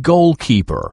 goalkeeper.